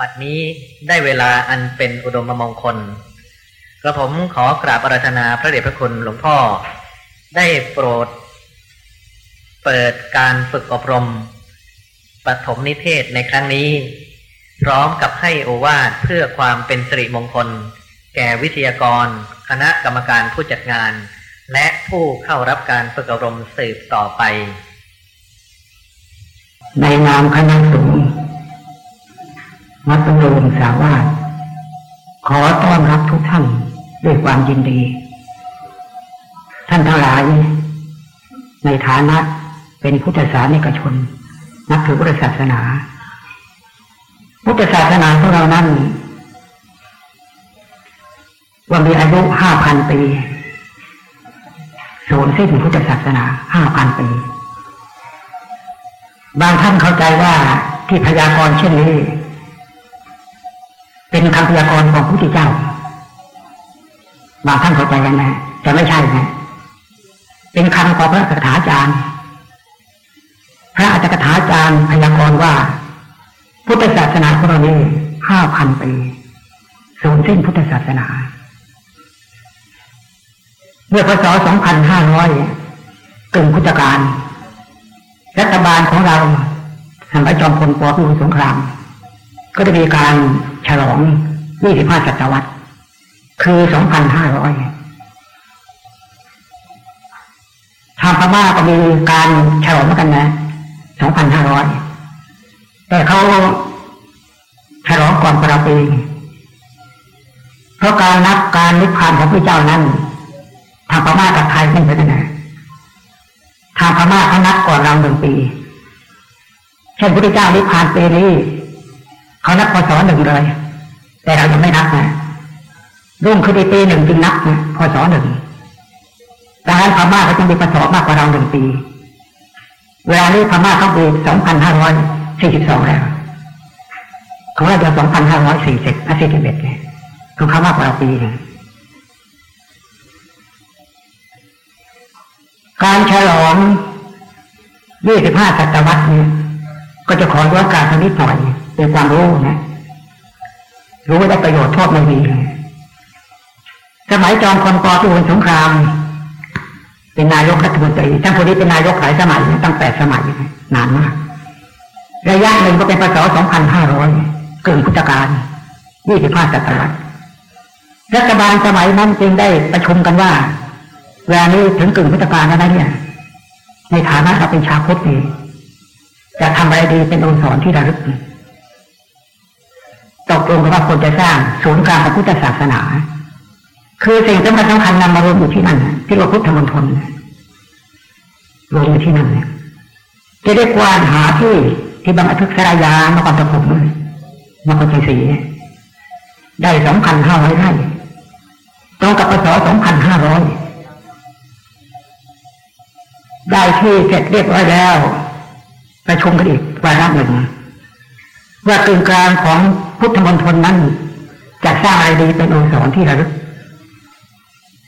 บัดนี้ได้เวลาอันเป็นอุดมมงคลกระผมขอกราบอาราธนาพระเดชพระคุณหลวงพ่อ ได้โปรด เปิดการฝึกอบรมปฐมนิเทศในครั้งนี้ พร้อมกับให้โอวาทเพื่อความเป็นสิริมงคล แก่วิทยากร คณะกรรมการผู้จัดงาน และผู้เข้ารับการฝึกอบรมสืบต่อไป ในนามคณะสงฆ์ วัดตำรวงสาวาสขอต้อนรับทุกท่านด้วยความยินดี ท่านทั้งหลาย ในฐานะเป็นพุทธศาสนิกชน นับถือพุทธศาสนา พุทธศาสนาของเรานั้นว่ามีอายุห้าพันปีสูญสิ้นพุทธศาสนาห้าพันปี บางท่านเข้าใจว่าที่พยากรณ์เช่นนี้ เป็นคำพยากรณ์ของพระพุทธเจ้าบางท่านเข้าใจกันนะแต่ไม่ใช่นะเป็นคำของพระคาถาจารย์พระอัจฉริยจารย์พยากรณ์ว่า พุทธศาสนาของเรานี้ห้าพันปีสูญสิ้นพุทธศาสนา เมื่อพศสองพันห้าร้อยกึ่งพุทธกาลรัฐบาลของเราสมัยจอมพลปพิบูลสงคราม ก็ได้มีการ ฉลอง 25 ศตวรรษ คือ 2,500 ทางพม่าก็มีการฉลองเหมือนกันนะ 2,500 แต่เขาฉลองก่อนประปีเพราะการนับการนิพพานของพระเจ้านั้นทางพม่ากับไทยเหมือนกันนะทางพม่าเขานับก่อนเราหนึ่งปี เช่นพระเจ้านิพพานปีนี้ เขานับพศหนึ่งเลย แต่เรายังไม่นับนะรุ่งขึ้นปีหนึ่งจึงนับนะพศหนึ่งดังนั้นพม่าเขาจึงมีพศมากกว่าเราหนึ่งปี เวลานี้พม่าเขาปีสองพันห้าร้อยสี่สิบสองแล้วของเราเดือนสองพันห้าร้อยสี่สิบสี่สิบเอ็ดเนี่ยของเขามากกว่าเราปีหนึ่งการฉลองยี่สิบห้าศตวรรษเนี่ยก็จะขอย้อนการสักนิดหน่อย เป็นความรู้นะรู้ว่าได้ประโยชน์ชอบไม่ดีสมัยจอมพลปพิบูลสงคราม เป็นนายกรัฐมนตรีท่านคนนี้เป็นนายกหลายสมัยตั้งแต่สมัยนานมากระยะหนึ่งก็เป็นพศ2500 เกินพุทธกาล25ศตวรรษรัฐบาลสมัยนั้นจึงได้ประชุมกันว่าเวลานี้ถึงกึ่งพุทธกาลแล้วนะเนี่ย ในฐานะเราเป็นชาวพุทธนี่จะทำอะไรดีเป็นองค์สอนที่ระลึก ตกลงกันว่าควรจะสร้างศูนย์กลางพระพุทธศาสนา คือสิ่งสำคัญสำคัญนำมารวมอยู่ที่นั่นที่เราพุทธมณฑลรวมอยู่ที่นั่นเนี่ยจะได้กวานหาที่ที่บางอทึกสรายานครปฐมนครชัยศรีได้สองพันห้าร้อยไร่ตรงกับพศสองพันห้าร้อยได้ที่เสร็จเรียบร้อยแล้วประชุมกันอีกวาระหนึ่งว่ากึ่งกลางของ พุทธมณฑลนั้นจะสร้างอะไรดีเป็นองค์สอนที่ระลึก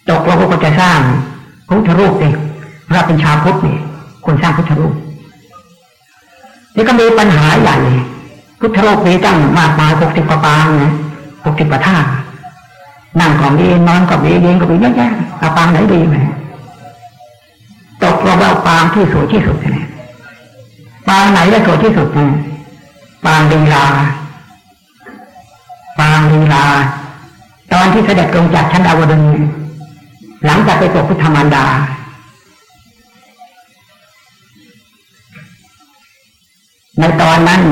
ตกลงก็จะสร้างพุทธรูปเองเราเป็นชาวพุทธนี่ควรสร้างพุทธรูปนี่ก็มีปัญหาใหญ่พุทธรูปมีตั้งมากมายหกสิบกว่าปางนะหกสิบกว่าท่านั่งก็มีนอนก็มีเลี้ยงก็มีเยอะแยะเอาปางไหนดีไหมตกลงว่าปางที่สวยที่สุดเนี่ยปางไหนจะสวยที่สุดเนี่ยปางลีลา ปางลีลา ตอนที่เสด็จลงจากชั้นดาวดึงหลังจากไปตกพุทธมารดา ในตอนนั้น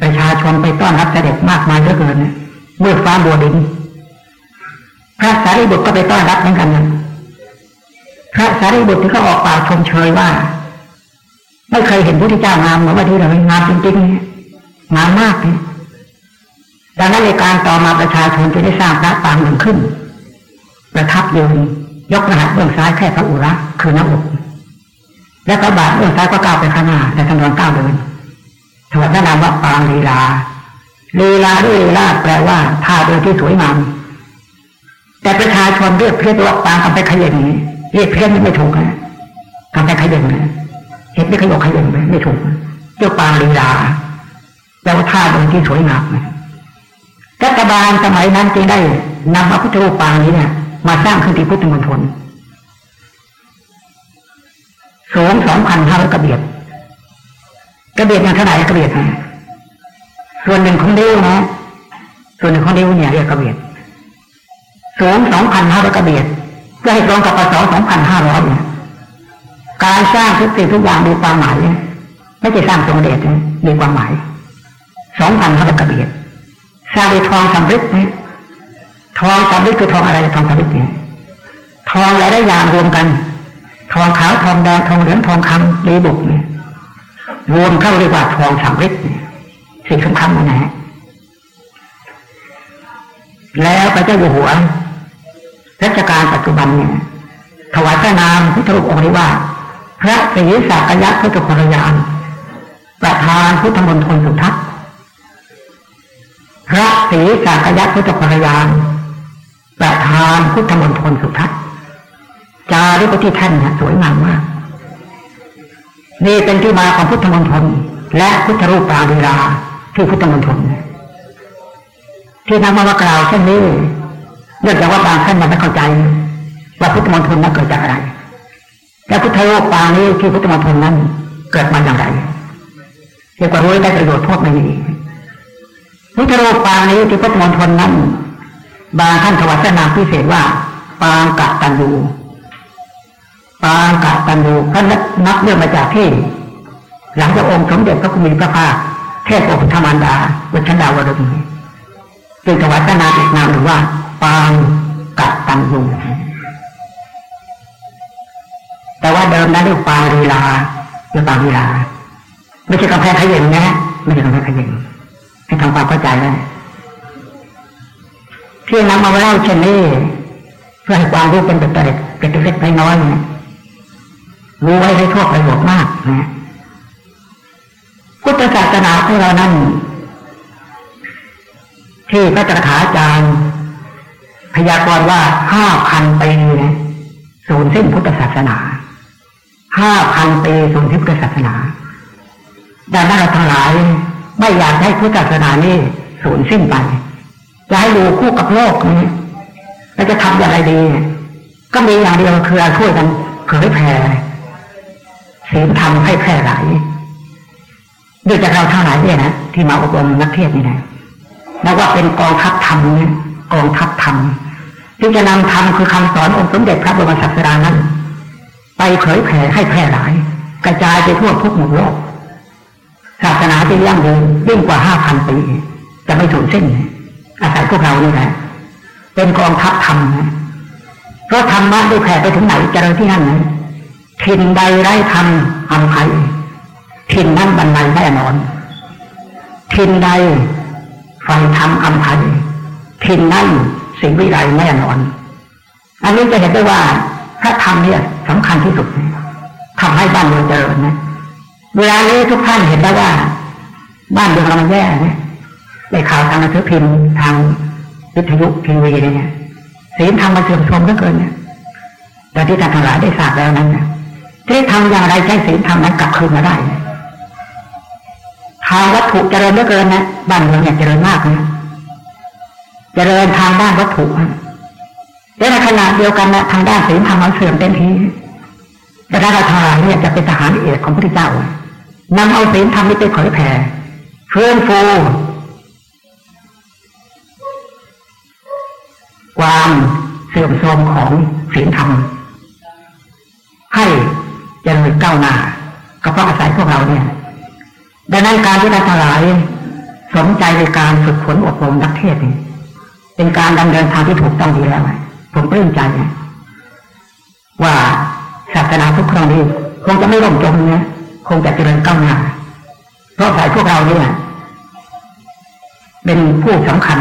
ประชาชนไปต้อนรับเสด็จมากมายเหลือเกินเมื่อฟ้าบัวดินพระสารีบุตรก็ไปต้อนรับเหมือนกันนะพระสารีบุตรที่เขาออกปากชมเชยว่า ไม่เคยเห็นพระพุทธเจ้างามเหมือนวันนี้เลยงามจริงๆงามมากเลย ดังนั้นในการต่อมาประชาชนจะได้สร้างพระปางหนึ่งขึ้น ประทับยืนยกรหัสเบื้องซ้ายแค่พระอุระคือหน้าอกและพระบาทเบื้องซ้ายก็ก้าวไปข้างหน้าแต่ทำนองก้าวเดินถวายพระนามว่าปางลีลาลีลาด้วยลีลาแปลว่าท่าเดินที่สวยงามแต่ประชาชนเรียกเพี้ยนว่าปางเอาไปขย่งนี้เรียกเพี้ยนไม่ถูกนะทำไปขย่งนะเห็นไม่ขยกขย่งไหมไม่ถูกเจ้าปางลีลาแปลว่าท่าเดินที่สวยงามนะ รัฐบาลสมัยนั้นจึงได้นำพระพุทธรูปปางนี้เนี่ย มาสร้างขึ้นที่พุทธมณฑลสูงสองพันห้าร้อกระเบียดกระเบียดอย่างเท่าไหร่กระเบียดเนี่ยส่วนหนึ่งของเดียวนะส่วนหนึ่งของเดียวเนี่ยเรียกกระเบียดสูงสองพันห้าร้อกระเบียดเพื่อให้ตรงกับปศสองพันห้าร้อยเนี่ยการสร้างทุกสิ่งทุกอย่างมีความหมายไม่ใช่สร้างตรงเดชมีความหมายสองพันห้าร้อกระเบียด สร้างด้วยทองสำริดเนี่ยทองสำริดคือทองอะไรทองสำริดเนี่ยทองหลายๆอย่างรวมกัน ทองขาวทองแดงทองเหลืองทองคำรีบุกเนี่ยรวมเข้าเรียกว่าทองสำริดเนี่ยสิ่งสำคัญนะฮะแล้วพระเจ้าอยู่หัวรัชกาลปัจจุบันเนี่ยถวายพระนามพุทธรูปองค์นี้ว่า พระศรีสักยะพุทธพรยานประธานพุทธมณฑลสุทัศน์ พระศรีสักยะพุทธพรยานประธานพุทธมณฑลสุทัศน์จาริกที่ท่านนะสวยงามมาก นี่เป็นที่มาของพุทธมณฑลและพุทธรูปปางลีลาที่พุทธมณฑลที่นำมากล่าวเช่นนี้เนื่องจากว่าบางท่านยังไม่เข้าใจ ว่าพุทธมณฑลนั้นเกิดจากอะไรและพุทธรูปปางนี้ที่พุทธมณฑลนั้นเกิดมาอย่างไรเรียกว่ารู้ได้ประโยชน์พวกไม่มีพุทธรูปางนี้ที่พุทธมณฑลนั้น บางท่านถวายนามพิเศษว่า ปางกัตันยูปางกัตันยูท่านนับเรื่องมาจากที่ หลังจากองค์สมเด็จพระคุมีพระภาคเทพโอภธรรมันดาวัชนดาวดงจึงถวายพระนามอีกนามหรือว่า ปางกัตันยูแต่ว่าเดิมนั้นเรียกปางลีลาเรียกปางลีลา ไม่ใช่กำแพงขยิงนะไม่ใช่กำแพงขยิง ให้ทำความเข้าใจนะที่นำมาเล่าเช่นนี้เพื่อให้ความรู้เป็นเด็กเป็นเล็กน้อยนะรู้ไว้ให้ทั่วประโยชน์มากนะพุทธศาสนาของเรานั้นที่พระจักราจารย์ พยากรณ์ว่าห้าพันปีนะสูญสิ้นพุทธศาสนาห้าพันปีสูญสิ้นพุทธศาสนาดังนั้นเราทั้งหลาย ไม่อยากให้พุทธศาสนานี้สูญสิ้นไปจะให้อยู่คู่กับโลกนี้เราจะทำอย่างไรดี ก็มีอย่างเดียวคือเราช่วยกันเผยแผ่ศีลธรรมให้แพร่หลายด้วยจากเราทั้งหลายเนี่ยนะที่มาอบรมนักเทศนี่นะนับว่าเป็นกองทัพธรรมเนี่ยกองทัพธรรมที่จะนำธรรมคือคำสอนองค์สมเด็จพระบรมศาสดานั้น ไปเผยแผ่ให้แพร่หลาย กระจายไปทั่วทุกหมู่โลก ศาสนาที่ยั่งยืนยิ่งกว่าห้าพันปีจะไม่สูญสิ้นอาศัยพวกเรานี่แหละเป็นกองทัพธรรมนะเพราะธรรมะได้แผ่ไปถึงไหนเจริญที่นั่นนะทินใดไร้ธรรมอัมภัยทินนั้นบรรลัยแน่นอนทินใดไฟธรรมอัมภัยทินนั้นสิ่งวิไลแน่นอน อันนี้จะเห็นได้ว่าพระธรรมเนี่ยสำคัญที่สุดทำให้บ้านเมืองเจริญนะ เวลานี้ทุกท่านเห็นได้ว่า บ้านเมืองเรามันแย่เนี่ยในข่าวทางหนังสือพิมพ์ทางวิทยุทีวีเนี่ยศีลธรรมมาเสื่อมโทรมเหลือเกินเนี่ยแต่ที่ท่านทั้งหลายได้ทราบแล้วนั้นเนี่ยที่ทำอย่างไรใช้ศีลธรรมนั้นกลับคืนมาได้ทางวัตถุเจริญเหลือเกินนะบ้านเมืองเนี่ยเจริญมากนะเจริญทางด้านวัตถุแต่ในขณะเดียวกันนะทางด้านศีลธรรมมันเสื่อมเต็มทีแต่ถ้าเราทานเนี่ยจะเป็นทหารเอกของพระพุทธเจ้า นำเอาศีลธรรมนี้ไปเผยแผ่เฟื่องฟูความเสื่อมโทรมของศีลธรรม ให้เจริญก้าวหน้าก็เพราะอาศัยพวกเราเนี่ยดังนั้นการที่เราทลายสนใจในการฝึกฝนอบรมนักเทศนี่เป็นการดำเนินทางที่ถูกต้องดีแล้วผมปลื้มใจว่าศาสนาทุกครั้งนี้คงจะไม่ล่มจมเนี่ย คงจะเจริญก้าวหน้าเพราะสายพวกเราเนี่ยเป็นผู้สำคัญ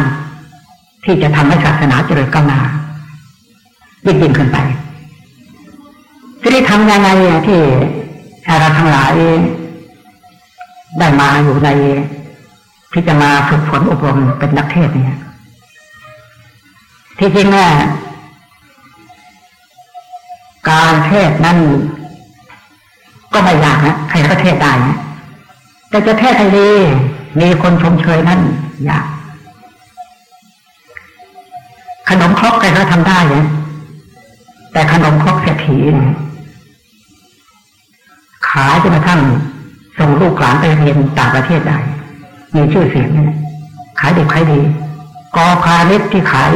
ที่จะทำให้ศาสนาเจริญก้าวหน้ายิ่งยิ่งขึ้นไปจะได้ทำยังไงที่เราทั้งหลายได้มาอยู่ในที่จะมาฝึกฝนอบรมเป็นนักเทศเนี่ยที่จริงเนี่ยการเทศนั้น ก็ไม่ยากนะใครก็เทศได้นะแต่จะเทศให้ดีมีคนชมเชยนั้นยากขนมครกใครก็ทำได้เนี่ยแต่ขนมครกเศรษฐีขายจนกระทั่งส่งลูกหลานไปเรียนต่างประเทศได้ มีชื่อเสียงเนี่ยขายดีขายดีกอคาเล็กที่ขาย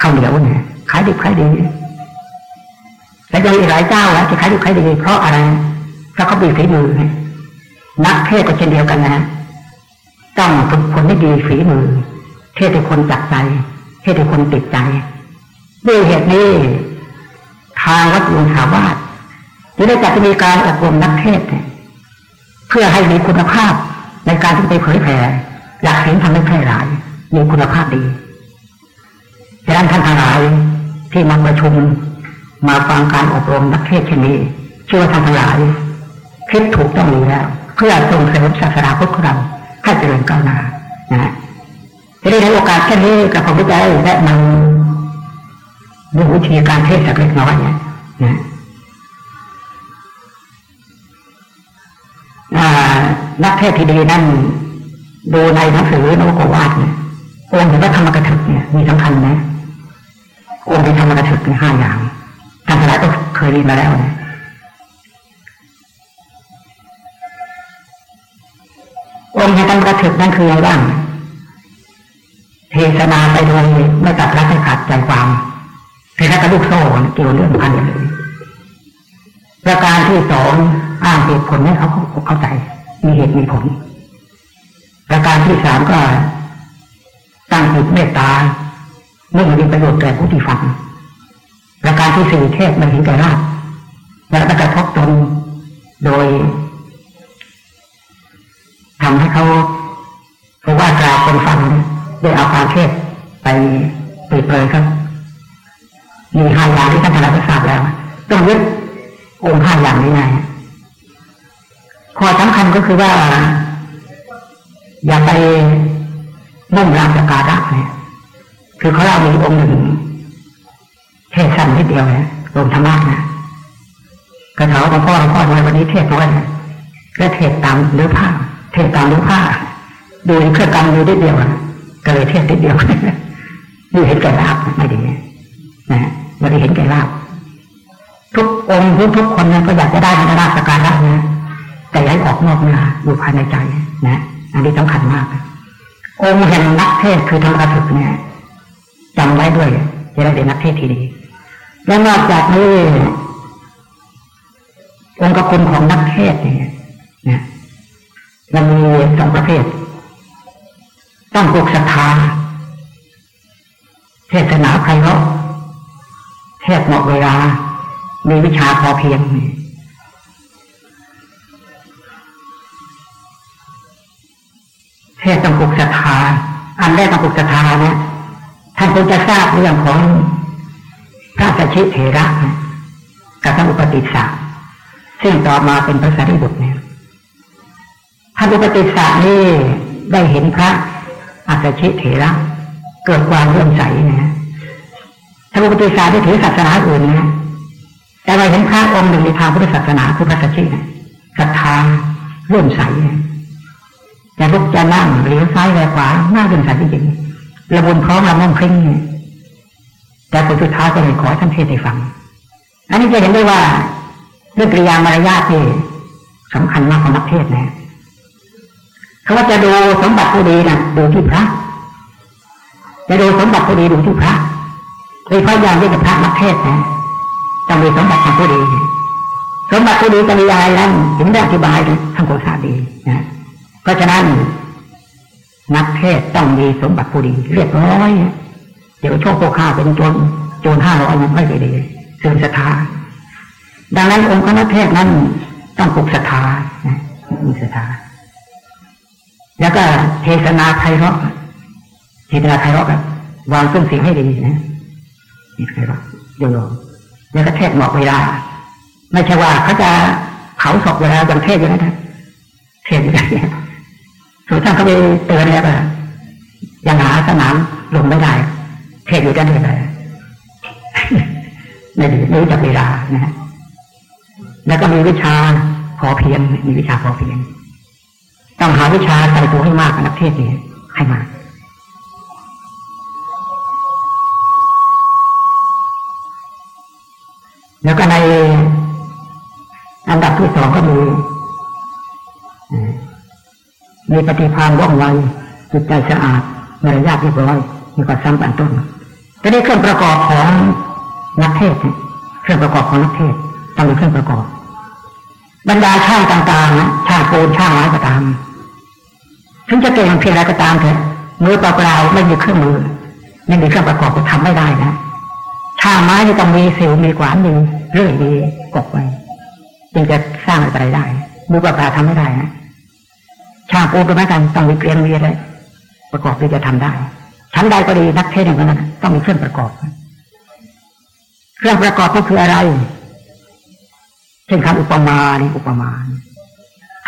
ข้าวเหนียวเนี่ยขายดีขายดี และยังอีกหลายเจ้าแล้วที่ขายดีขายดีเพราะอะไรเพราะเขาบีฝีมือนักเทศก็เช่นเดียวกันนะต้องฝึกคนให้ดีฝีมือ เทศให้คนจับใจเทศให้คนติดใจด้วยเหตุนี้ ทางวัดลุงสาวาสจะได้จัดมีการอบรมนักเทศเพื่อให้มีคุณภาพในการที่ไปเผยแผ่อยากเห็นทำให้แพร่หลายมีคุณภาพดีดังนั้นท่านทั้งหลายที่มาประชุม มาฟังการอบรมนักเทศเช่นี้ชื่อท่านทั้งหลายคิดถูกต้องดีแล้ว เพื่อส่งเสริมศาสนาพุทธของเราให้เจริญก้าวหน้านะจะได้ในโอกาสแค่นี้กับผมก็จะได้แนะนำดูวิธีการเทศสักเล็กน้อยเนี่ยนะนักเทศที่ดีนั่นดูในหนังสือโนวกวาดเนี่ยองค์เห็นว่าธรรมกถึกเนี่ยมีสำคัญไหมองค์ในธรรมกถึกในห้าอย่าง ท่านทั้งหลายก็เคยเรีมาแล้วนะองค์ในธรรมกถึกนั่นคืออะไรบ้าง เทศนาไปโดยไม่ตัดรักขาดใจความเทศนากับลูกโซ่เกี่ยวเรื่องพันเลยประการที่สองอ้างเหตุผลให้เขาเข้าใจ มีเหตุมีผล ประการที่สามก็ตั้งจิตเมตตาเมื่อมีประโยชน์แก่ผู้ที่ฟัง ประการที่สี่เทศมันเห็นแก่ราบแล้วก็กระทบตนโดยทำให้เขาเพราะว่ากล่าวคนฟังได้เอาความเทศไปเปิดเผยครับมีห้าอย่างที่ท่านทราบทราบแล้ว ต้องยึดองค์ห้าอย่างนี้ไงข้อสำคัญก็คือว่า อย่าไปมุ่งรามสการะเนี่ยคือเขาเล่ามีองค์หนึ่ง เทศสั้นนิดเดียวเนี่ยลงธรรมะนะกระเถาหลวงพ่อหลวงพ่อทำไมวันนี้เทศน้อยนะก็เทศตามเนื้อผ้า เทศตามเนื้อผ้า ดูเครื่องกรรมอยู่นิดเดียวก็เลยเทศนิดเดียวดูเห็นแก่ลาบไม่ดีนะไม่ได้เห็นแก่ลาบทุกองค์ทุกทุกคนเนี่ยก็อยากจะได้ในราชการละนะแต่ย้ายออกนอกเนื้ออยู่ภายในใจนะอันนี้สำคัญมาก องค์แห่งนักเทศคือธรรมะถึกเนี่ยจำไว้ด้วยจะได้เป็นนักเทศที่ดี และนอกจากนี้องค์คุณของนักเทศเนี่ยนะมันมีสองประเภท ต้องปลุกศรัทธาเทศนาไพเราะเทศเหมาะเวลา มีวิชาพอเพียงเทศต้องปลุกศรัทธาอันแรกต้องปลุกศรัทธาเนี่ยท่านคงจะทราบเรื่องของ พระสัชชิเถระกับพระอุปติสสะซึ่งต่อมาเป็นพระสารีบุตรเนี่ยท่านอุปติสสะนี่ได้เห็นพระอาสชิเถระเกิดความเลื่อมใสนะท่านอุปติสสะได้ถือศาสนาอื่นนะแต่เราเห็นพระองค์หนึ่งในทางพุทธศาสนาคือพระสัชชิศรัทธาเลื่อมใสจะลุกจะนั่งหรือซ้ายหรือขวาหน้าเลื่อมใสจริงๆระบุนพร้อมระม่อมคลิ้ง แต่ผลสุดท้ายก็เลยขอท่านเทศให้ฟัง อันนี้จะเห็นได้ว่าเรื่องกริยามารยาทที่สำคัญมากของนักเทศนะเขาว่าจะดูสมบัติผู้ดีนะดูที่พระ จะดูสมบัติผู้ดีดูที่พระโดยเฉพาะอย่างยิ่งกับพระนักเทศนะต้องมีสมบัติของผู้ดีสมบัติผู้ดีจะมีอะไรนั้นถึงได้อธิบายทั้งโกษาดีนะเพราะฉะนั้นนักเทศต้องมีสมบัติผู้ดีเรียบร้อย เดี๋ยวโชคโกข้าเป็นโจรโจรห้าร้อยไม่ไปดีเสื่อมศรัทธาดังนั้นองค์คณะเทศนั้นต้องปลุกศรัทธามีศรัทธาแล้วก็เทศนาไพเราะเทศนาไพเราะกับวางเครื่องเสียงให้ดีนะนี่ไพเราะโยโย่แล้วก็เทศเหมาะเวลา ไม่ใช่ว่าเขาจะเผาศพเวลาอย่างเทศอย่างนั้นเทศอย่างนี้ส่วนท่านเขาไปเตือนแล้วว่ายังหาสนามลงไม่ได้ แค่อยู่กันเถยะไม่ดีรู้จักเวลานะฮะแล้วก็มีวิชาพอเพียง มีวิชาพอเพียง ต้องหาวิชาใส่ตัวให้มากนักเทศนี่ให้มากแล้วก็ในอันดับที่สองก็มีมีปฏิภาณว่องไวจิตใจสะอาดมารยาทเรียบร้อย มีความซ้ำปันต้นก็ได้เครื่องประกอบของนักเทศเครื่องประกอบของนักเทศต้องมีเครื่องประกอบ บรรดาช่างต่างๆนะช่างปูนช่างไม้ก็ตาม ถึงจะเก่งเพียงไรก็ตามเถอะมือเปล่าๆไม่มีเครื่องมือไม่มีเครื่องประกอบก็ทำไม่ได้นะช่างไม้นี่ต้องมีสิวมีขวานมีเรื่อยมีกบไว้จึงจะสร้างอะไรได้มือเปล่าๆทำไม่ได้นะช่างปูนก็เหมือนกันต้องมีเกลียนมีอะไรประกอบที่จะทำได้ ชั้นใดก็ดีนักเทศอย่างนั้นต้องมีเครื่องประกอบ เครื่องประกอบก็คืออะไร เช่นคำอุปมานี่อุปมา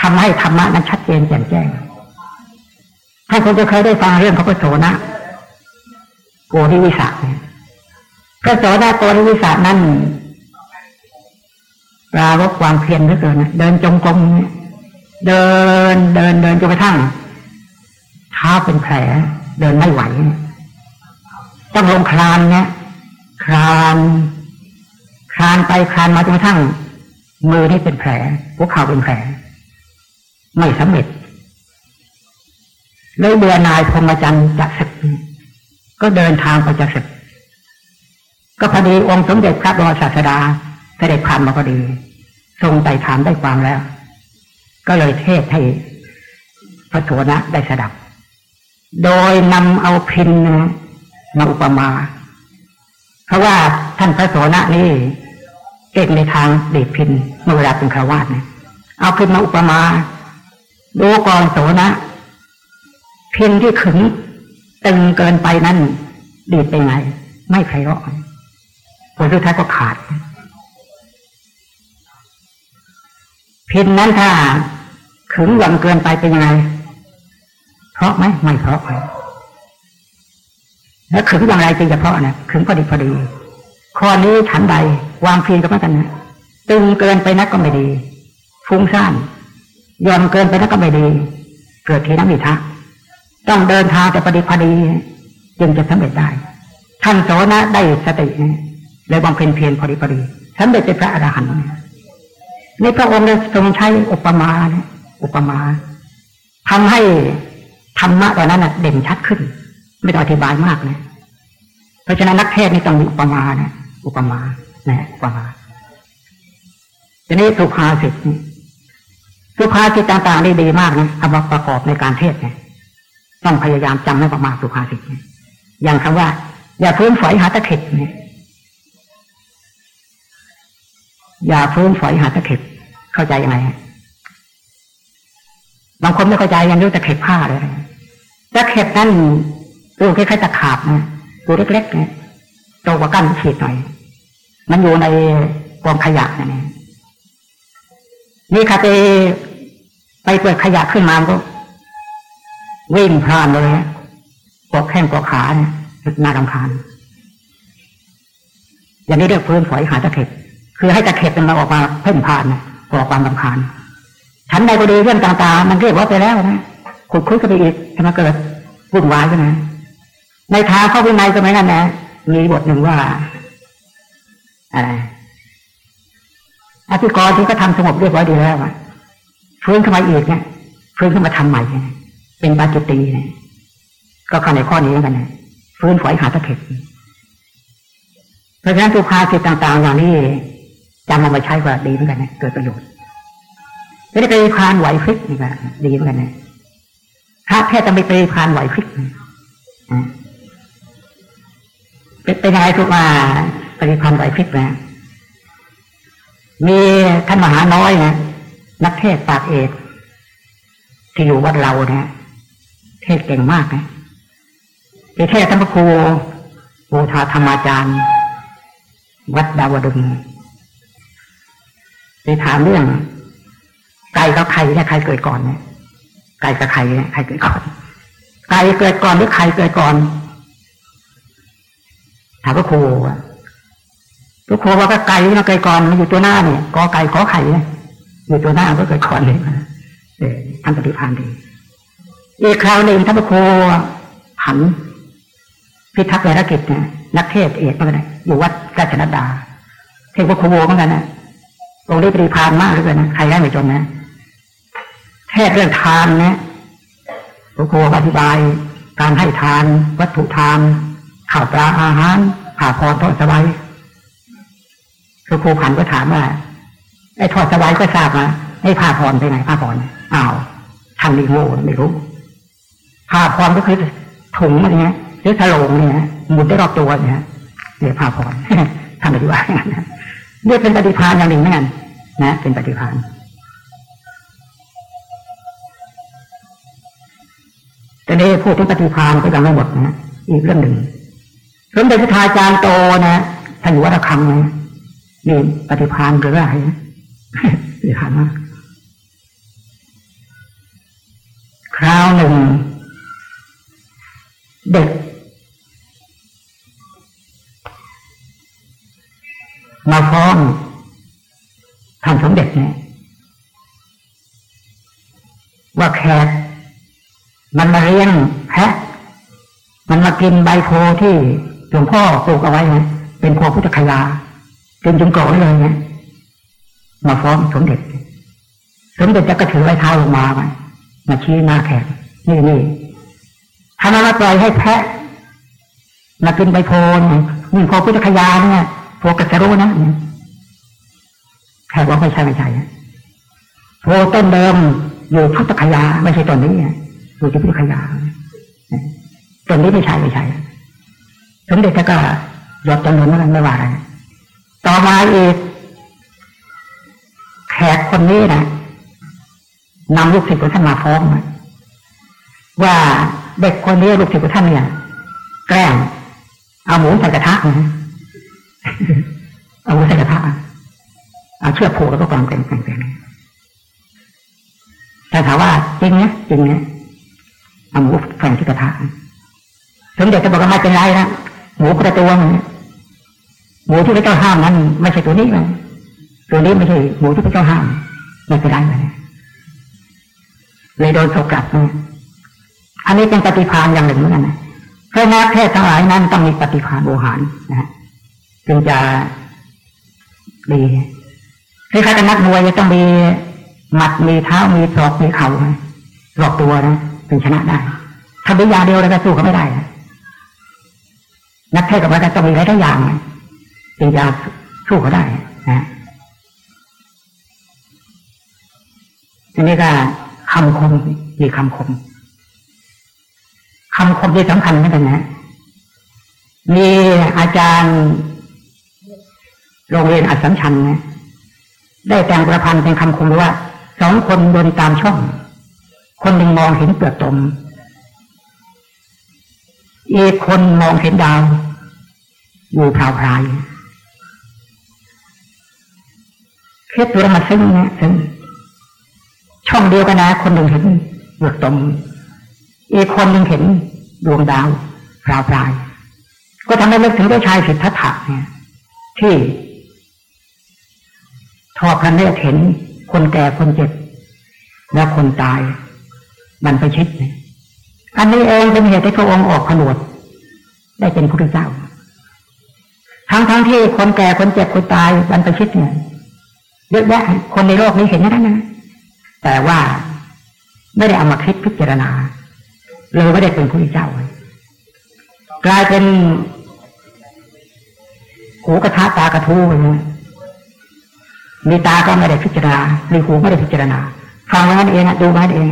ทำให้ธรรมะนั้นชัดเจนแจ่มแจ้งท่านคงจะเคยได้ฟังเรื่องของพระโสนะโกริวิสาพระโสนะโกริวิสานั้นปรารบความเพียรเหลือเกินเดินจงกรมเดินเดินเดินจนกระทั่งเท้าเป็นแผล เดินไม่ไหว ต้องลงคลานเนี่ยคลานคลานไปคลานมาจนกระทั่ง มือที่เป็นแผลหัวเข่าเป็นแผล ไม่สำเร็จเลยเบื่อนายพรหมจันทร์จะศึกก็เดินทางไปจะศึกก็พอดีองค์สมเด็จพระบรมศาสดาเสด็จผ่านมาพอดี ทรงไต่ถามได้ความแล้ว ก็เลยเทศให้พระโสนะได้สดับ โดยนำเอาพินมาอุปมา เพราะว่าท่านพระโสนะนี่เอกในทางเด็ดพินเมื่อเวลาเป็นคราวาสเนี่ยเอาพินมาอุปมาดูก่อนโสนะ พินที่ขึงตึงเกินไปนั้นดีดไปไง ไม่ไพเราะผลสุดท้ายก็ขาด พินนั้นถ้าขึงหย่อนเกินไปเป็นยังไง เพราะไหมไม่เพราะแล้วขึงอย่างไรจึงจะเพราะนะขึงพอดีพอดีข้อนี้ฉันใดวางเพียนก็เหมือนกันนะตึงเกินไปนักก็ไม่ดีฟุ้งซ่านย่อนเกินไปนักก็ไม่ดี เกิดทีน้ำมีทักต้องเดินทางแต่พอดีพอดีจึงจะสำเร็จได้ท่านโสนะได้สติเลยบำเพ็ญเพียรพอดีพอดีสำเร็จเป็นพระอรหันต์นี่พระองค์ทรงใช้อุปมาเนี่ยอุปมาทำให้ ธรรมะตอนนั้นเด่นชัดขึ้น ไม่ต้องอธิบายมากนะเพราะฉะนั้นนักเทศนี่ต้องมีอุปมานะอุปมานะอุปมาทีนี้สุภาษิตสุภาษิตต่างๆนี่ดีมากนะเอามาประกอบในการเทศเนี่ยต้องพยายามจำให้มากๆสุภาษิตอย่างคำว่า อย่าเพิ่มฝอยหาตะเข็บเนี่ยอย่าเพิ่มฝอยหาตะเข็บเข้าใจยังไง บางคนไม่เข้าใจยังรู้ตะเข็บผ้าเลยตะเข็บนั่นตัวคล้ายๆตะขาบนะตัวเล็กๆเนี่ยโตกว่ากั้นขีดหน่อย มันอยู่ในกองขยะนี่นี่ค่ะไปไปเปิดขยะขึ้นมาก็วิ่งพลานเลยกอกแข้งกอกขาเนี่ยน่ารำคาญอย่างนี้เรียกเพื้นฝอยหาตะเข็บ คือให้ตะเข็บมันมาออกมาเพ่นผ่านนะก่อความรำคาญ ฉันในก็ดีเรื่องต่างๆ มันเรียกว่าไปแล้วนะขุดคุยกันไปอีกจะมาเกิดวุ่นวายกันนะในทางเข้าวินัยก็เหมือนกันนะมีบทหนึ่งว่าอะไรอธิกรที่ก็ทำสงบเรียบร้อยดีแล้วอะฟื้นขึ้นมาอีกเนี่ยฟื้นขึ้นมาทำใหม่เนี่ยเป็นบาจุตีเนี่ยก็เข้าในข้อนี้กันนะฟื้นฝอยหาตะเข็บเพราะฉะนั้นสุภาษิตต่างๆอย่างนี้จำมาไปใช้ก็ดีเหมือนกันนะเกิดประโยชน์ ไม่ได้ไปพานไหวพลิกนี่ก็ดีเหมือนกันนะพระแค่จะไม่ไปพานไหวพลิกเป็นยังไงทุกมาปฏิพันธ์ไหวพลิกนะมีท่านมหาน้อยนะนักเทศปากเอกที่อยู่วัดเราเนี่ยเทศเก่งมากนะไปเทศท่านพระครูโอทาธรรมาจารย์ วัดดาวดึงไปถามเรื่อง ไก่กับไข่เนี่ยใครเกิดก่อนเนี่ยไก่กับไข่เนี่ยใครเกิดก่อนไก่เกิดก่อนหรือไข่เกิดก่อนถามพระครูพระครูว่าก็ไก่มันเกิดก่อนมันอยู่ตัวหน้าเนี่ยกอไก่ขอไข่เนี่ยอยู่ตัวหน้าก็เกิดก่อนเลยเออท่านปฏิพันธ์ดีอีกคราวหนึ่งท่านพระครูผันพิทักษ์เวรกิจเนี่ยนักเทศเอกมาเลยอยู่วัดราชนดาเทพคุโวเหมือนกันนะองค์ได้ปริพานมากเลยนะใครได้ไม่จนนะ แทศเรื่องทานนะพระโคอธิบาย การให้ทาน วัตถุทานข่าวปลาอาหารผ่าพรทอดสบายพระครูขันก็ถามว่าไอ้ทอดสบายก็ทราบมาไอ้ผ้าพรไปไหนผ้าพรอ้าวท่านไม่ไม่รู้ผ้าพรก็คือถุงอะไรเงี้ยหรือถลงเนี่ยหมุนได้รอบตัวเนี่ยเนี่ยผ้าพรท่านอธิบายอย่างนั้นเรียกเป็นปฏิภาณอย่างหนึ่งเหมือนกันนะ เป็นปฏิภาณ แต่นี้พูดถึงปฏิภาณก็ยังไม่หมดนะอีกเรื่องหนึ่งสมเด็จพระทาจารย์โตนะท่านอยู่วัดระฆังนะนี่ปฏิภาณหรืออะไรปฏิภาณมากคราวหนึ่งเด็ก มาฟ้องท่านสมเด็จเนี่ยว่าแขก มันมาเลี้ยงแพะมันมากินใบโพที่หลวงพ่อปลูกเอาไว้ไงเป็นโพพุทธคยาเป็นจุงโกรเลยไงมาฟ้องสมเด็จ สมเด็จจะกระถือไว้เท้าลงมาไว้มาชี้หน้าแขกนี่นี่ถ้ามันมาปล่อยให้แพะมากินใบโพนี่นี่โพพุทธคยาเนี่ยโพกัสรู้นะแขกว่าไม่ใช่ไม่ใช่โพต้นเดิมอยู่พุทธคยาไม่ใช่ต้นนี้ อยู่ที่พุทธคยาต้นนี้ไม่ใช่ไม่ใช่สมเด็จก็ยอดจำนวนนั้นไม่ว่าอะไรต่อมาอีกแขกคนนี้นะนำลูกศิษย์ของท่านมาฟ้องว่าเด็กคนนี้ลูกศิษย์ของท่านเนี่ย แกล้งเอาหมูใส่กระทะนะเอาหมูใส่กระทะเอาเชือกผูกแล้วก็กองเป็นเป็นเป็นแต่ถามว่าจริงเนี่ยจริงเนี่ย เอาหมูแฝงที่กระทะสมเด็จจะบอกว่าไม่เป็นไรนะหมูกระตัวหมูที่พระเจ้าห้ามนั้นไม่ใช่ตัวนี้เลยตัวนี้ไม่ใช่หมูที่พระเจ้าห้ามไม่เป็นไรเลยเลยโดนโกลับเนี่ยอันนี้เป็นปฏิภาณอย่างหนึ่งเหมือนกันนะเพระนักเทศทั้งหลายนั้นต้องมีปฏิภาณโอหารนะฮะจึงจะดีคล้ายๆกับนักมวยจะต้องมีหมัดมีเท้ามีศอกมีเข่าหลอกตัวนะ ถึงชนะได้ถ้าเป็นอย่าเดียวแล้วก็สู้เขาไม่ได้นักเทศกับมันต้องมีหลายอย่างจึงจะสู้เขาได้นะอันนี้ก็คำคมมีคำคมคำคมที่สำคัญเหมือนกันนะมีอาจารย์โรงเรียนอัศมชันนะได้แต่งประพันธ์เป็นคำคมว่าสองคนเดินตามช่อง คนหนึ่งมองเห็นเปลือกตม อีกคนมองเห็นดาวอยู่พราวพรายเคสตัวมาซึ่งนะซึ่งช่องเดียวกันนะ คนหนึ่งเห็นเปลือกตม อีกคนหนึ่งเห็นดวงดาวพราวพราย ก็ทำให้เลิกถึงเจ้ชายสิทธัตถะเนี่ยที่ทอพระเนตรเห็นคนแก่คนเจ็บและคนตาย มันไปชิดเนี่ยอันนี้เองเป็นเหตุให้พระองค์ออกผนวด ได้เป็นพระเจ้า ทั้งทั้งที่คนแก่คนเจ็บคนตายมันไปชิดเนี่ยเยอะแยะคนในโลกนี้เห็นนั้นนะแต่ว่าไม่ได้เอามาคิดพิจารณาเลยไม่ได้เป็นพระเจ้า กลายเป็นหูกระทะตากระทู้ไปเลยมีตาก็ไม่ได้พิจารณามีหูไม่ได้พิจารณาฟังนั้นเองดูมันเอง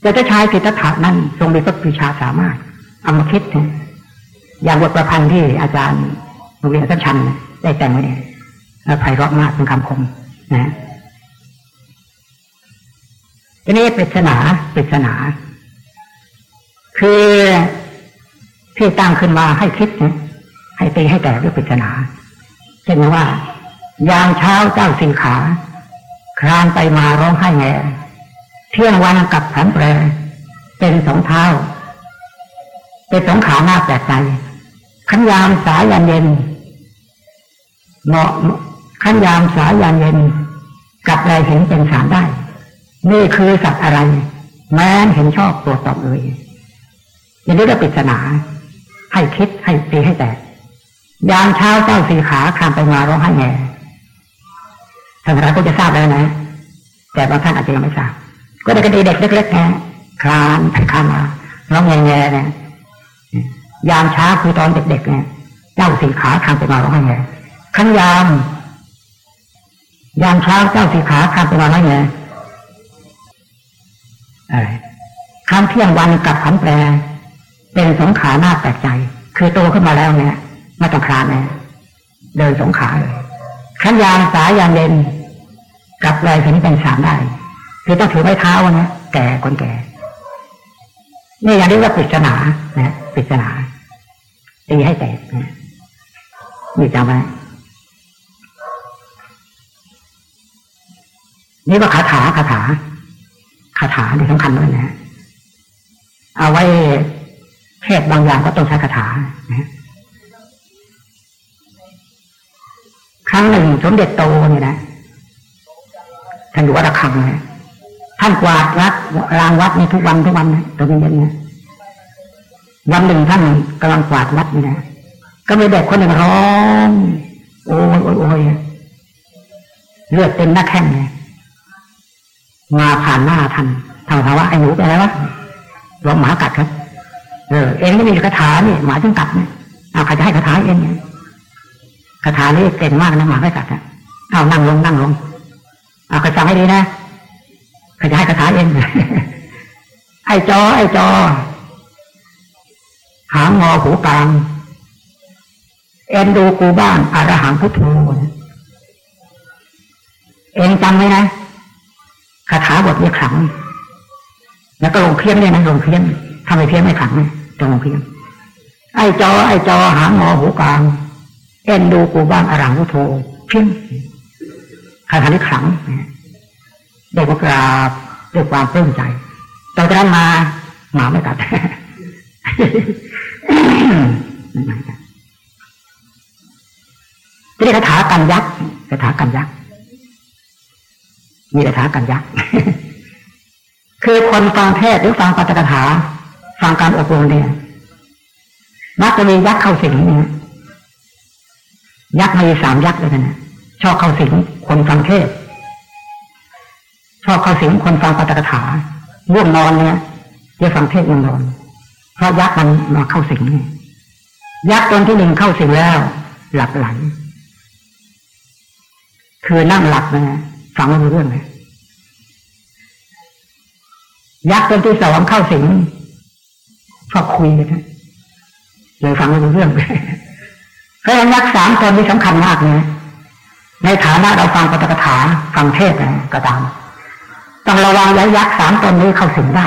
แต่ถ้าชายสิทธัตถะนั้นทรงมีพระปิชาสามารถเอามาคิดอย่างบทประพันธ์ที่อาจารย์โรงเรียนสัชันได้แต่งไว้เนี่ยไพเราะมากเป็นคำคมนะทีนี้ปริศนาปริศนา คือที่ตั้งขึ้นมาให้คิดนะให้ตีให้แตกด้วยปริศนาเช่นว่ายามเช้าเจ้าสิงขาครานไปมาร้องไห้แง เที่ยงวันกับผันแปรเป็นสองเท้า เป็นสองขาหน้าแปลกใจขันยามสายยันเย็นเหมาะขันยามสายยันเย็นกับอะไรเห็นเป็นสารได้ นี่คือสัตว์อะไร แม้เห็นชอบตัวตอบเลยอย่างนี้ปริศนา ให้คิดให้ตีให้แตกยามเช้าเจ้าสีขาคานไปมาร้องไห้แง่ท่านเราก็จะทราบแล้วนะ แต่บางท่านอาจจะยังไม่ทราบ ก็ได้กระดีเด็กเล็กๆนะคลานไปคลานมาร้องแง่ๆเนี่ยยามเช้าคือตอนเด็กๆเนี่ยเจ้าสีขาคลานไปมาร้องไห้แง่ขันยาม ยามเช้าเจ้าสีขาคลานไปมาร้องไห้แง่อะไรคำเที่ยงวันกับคำแปล เป็นสงขาหน้าแปลกใจ คือโตขึ้นมาแล้วเนี่ยไม่ต้องคลานเนี่ยเดินสงขาเลยขันยามสายยามเย็นกับลายถึงเป็นสามได้ คือต้องถือไม้เท้านะแก่คนแก่ นี่อย่างนี้ว่าปริศนานะปริศนาตีให้แตกนะนี่จำไว้นี่ว่าคาถาคาถาคาถาที่สำคัญด้วยนะ เอาไว้เทศบางอย่างก็ต้องใช้คาถานะครั้งหนึ่งสมเด็จโตเนี่ยนะท่านอยู่วัดระฆังนะ ท่านกวาดวัดรางวัดในทุกวันทุกวันนะตรงนี้เนี่ยวันหนึ่งท่านกำลังกวาดวัดนี่นะก็มีเด็กคนหนึ่งร้องโอ้ยโอ้ยโอ้ยเลือดเต็มหน้าแข้งเลยมาผ่านหน้าท่านท่านถามว่าไอ้หนูเป็นอะไรวะลองหมากัดครับ เออ เองไม่มีคาถาเนี่ยหมาจึงกัดเนี่ยเอาใครจะให้คาถาเองเนี่ยคาถานี่เก่งมากนะหมาไม่กัดอะเอานั่งลงนั่งลงเอาใครฟังให้ดีนะ ใครจะให้คาถาเองไอ้จอ ไอ้จอ หางงอหูกลาง เอ็นดูกูบ้านอารหังพุทโธเองจำไว้นะคาถาบทนี้ขัง แล้วก็ลงเพี้ยนเนี่ยนะลงเพี้ยนทำไมเพี้ยนไม่ขังนะจะลงเพี้ยนไอ้จอ ไอ้จอ หางงอหูกลาง เอ็นดูกูบ้านอารหังพุทโธเพี้ยนคาถานี้ขัง ได้กกราบด้วยความปลื้มใจต่อจากนั้นมาหมาไม่กัดจะได้คาถากันยักษ์คาถากันยักษ์มีคาถากันยักษ์คือคนฟังเทศหรือฟังปัจจคาถาฟังการอบรมเนี่ยมักจะมียักษ์เข้าสิงเนี่ยยักษ์มีสามยักษ์เลยนะชอบเข้าสิงคนฟังเทศ ชอบเข้าสิงคนฟังปัจจคาถาง่วงนอนเนี่ยจะฟังเทศง่วงนอนเพราะยักษ์มันมาเข้าสิงยักษ์ตนที่หนึ่งเข้าสิงแล้ว หลับไหลคือนั่งหลับนะฟังไม่รู้เรื่องเลยยักษ์ตนที่สองเข้าสิงชอบคุยกันเลยฟังไม่รู้เรื่องเลยเพราะนั้นยักษ์สามตนนี้สำคัญมากนะในฐานะเราฟังปตกถาฟังเทศนะก็ตาม ต้องระวังแล้วยักษ์สามตนนี้เข้าสิงได้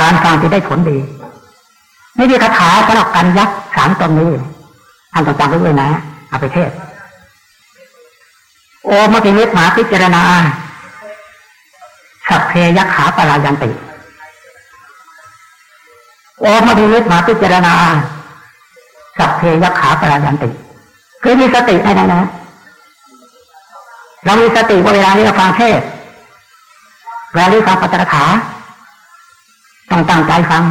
การฟังจะได้ผลดี ไม่มีคาถาสำหรับการยักษ์สามตนนี้ท่านต้องจำไว้ด้วยนะเอาไปเทศ โอมติมิตหมาพิจารณาสัพเพยักขาปรายันติ โอมติมิตหมาพิจารณา สัพเพยักขาปรายันติ คือมีสติให้นะนะ เรามีสติเวลาที่เราฟังเทศ เวลาที่ฟังปัจจคาต้องตั้งใจฟัง